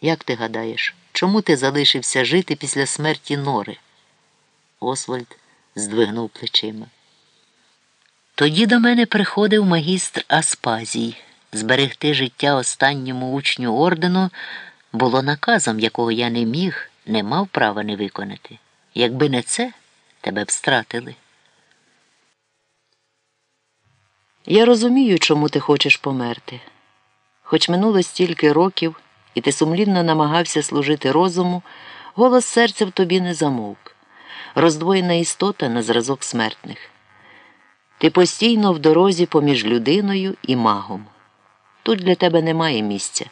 Як ти гадаєш, чому ти залишився жити після смерті Нори? Освальд здвигнув плечима. Тоді до мене приходив магістр Аспазій. Зберегти життя останньому учню ордену було наказом, якого я не міг, не мав права не виконати. Якби не це, тебе б стратили. Я розумію, чому ти хочеш померти. Хоч минуло стільки років, і ти сумлінно намагався служити розуму, голос серця в тобі не замовк, роздвоєна істота на зразок смертних. Ти постійно в дорозі поміж людиною і магом. Тут для тебе немає місця.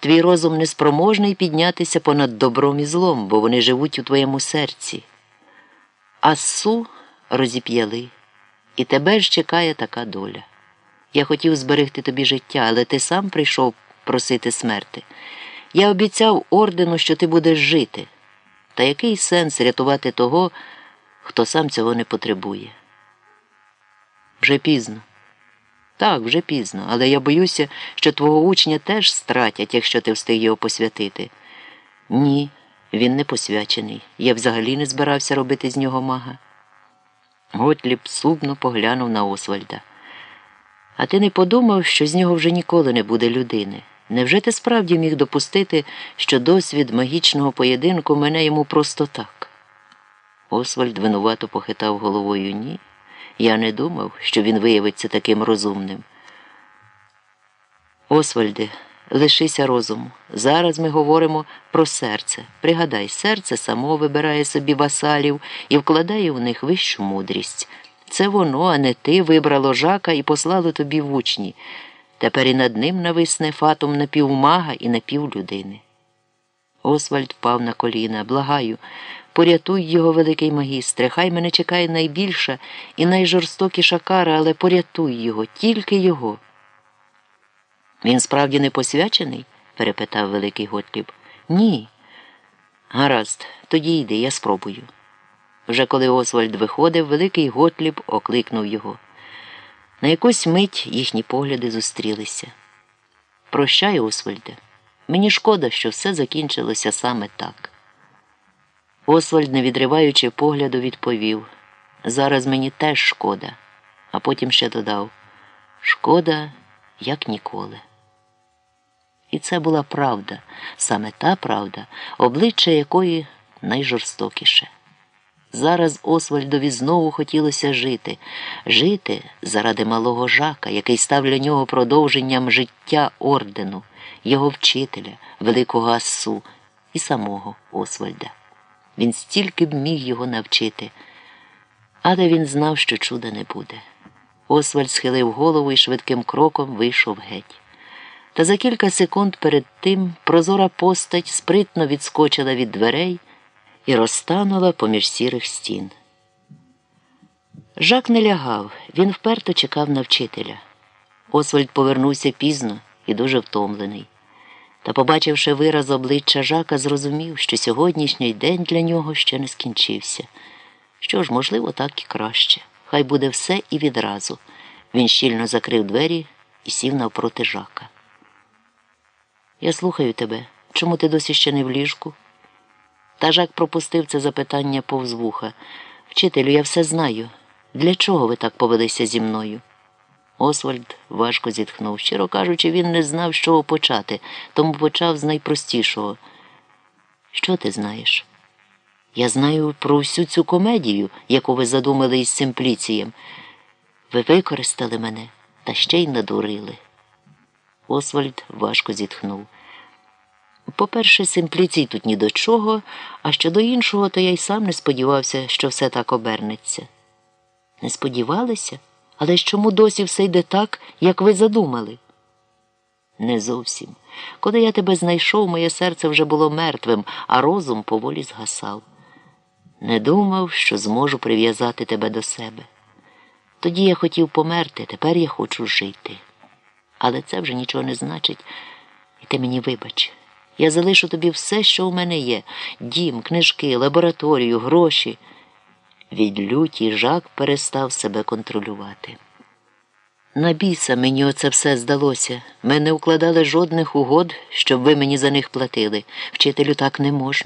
Твій розум неспроможний піднятися понад добром і злом, бо вони живуть у твоєму серці. Ассу розіп'яли, і тебе ж чекає така доля. Я хотів зберегти тобі життя, але ти сам прийшов просити смерти. Я обіцяв ордену, що ти будеш жити. Та який сенс рятувати того, хто сам цього не потребує? Вже пізно. Так, вже пізно, але я боюся, що твого учня теж стратять, якщо ти встиг його посвятити. Ні, він не посвячений. Я взагалі не збирався робити з нього мага. Готліб сумно поглянув на Освальда. А ти не подумав, що з нього вже ніколи не буде людини? Невже ти справді міг допустити, що досвід магічного поєдинку мене йому просто так? Освальд винувато похитав головою ні. Я не думав, що він виявиться таким розумним. Освальде, лишися розуму. Зараз ми говоримо про серце. Пригадай, серце само вибирає собі васалів і вкладає в них вищу мудрість. Це воно, а не ти вибрало жака і послало тобі в учні. Тепер і над ним нависне фатум напівмага і напівлюдини. Освальд впав на коліна. Благаю, порятуй його, великий магістре, хай мене чекає найбільша і найжорстокіша кара, але порятуй його, тільки його. Він справді не посвячений? перепитав Великий Готліб. Ні. Гаразд, тоді йди, я спробую. Вже коли Освальд виходив, Великий Готліб окликнув його. На якусь мить їхні погляди зустрілися. Прощай, Освальде. Мені шкода, що все закінчилося саме так. Освальд, не відриваючи погляду, відповів Зараз мені теж шкода, а потім ще додав Шкода, як ніколи. І це була правда, саме та правда, обличчя якої найжорстокіше. Зараз Освальдові знову хотілося жити, жити заради малого жака, який став для нього продовженням життя ордену, його вчителя, великого Асу і самого Освальда. Він стільки б міг його навчити, але він знав, що чуда не буде. Освальд схилив голову і швидким кроком вийшов геть. Та за кілька секунд перед тим прозора постать спритно відскочила від дверей і розтанула поміж сірих стін. Жак не лягав, він вперто чекав на вчителя. Освальд повернувся пізно і дуже втомлений. Та, побачивши вираз обличчя Жака, зрозумів, що сьогоднішній день для нього ще не скінчився. Що ж, можливо, так і краще. Хай буде все і відразу. Він щільно закрив двері і сів навпроти Жака. Я слухаю тебе. Чому ти досі ще не в ліжку? Та Жак пропустив це запитання повз вуха. Вчителю, я все знаю. Для чого ви так повелися зі мною? Освальд важко зітхнув. Щиро кажучи, він не знав, з чого почати, тому почав з найпростішого. Що ти знаєш? Я знаю про всю цю комедію, яку ви задумали із Симпліцієм. Ви використали мене та ще й надурили. Освальд важко зітхнув. По-перше, Симпліцій тут ні до чого, а щодо іншого, то я й сам не сподівався, що все так обернеться. Не сподівалися? Але ж чому досі все йде так, як ви задумали? Не зовсім. Коли я тебе знайшов, моє серце вже було мертвим, а розум поволі згасав. Не думав, що зможу прив'язати тебе до себе. Тоді я хотів померти, тепер я хочу жити. Але це вже нічого не значить, і ти мені вибач. Я залишу тобі все, що у мене є дім, книжки, лабораторію, гроші. Від люті жак перестав себе контролювати. На біса мені оце все здалося. Ми не укладали жодних угод, щоб ви мені за них платили. Вчителю так не можна.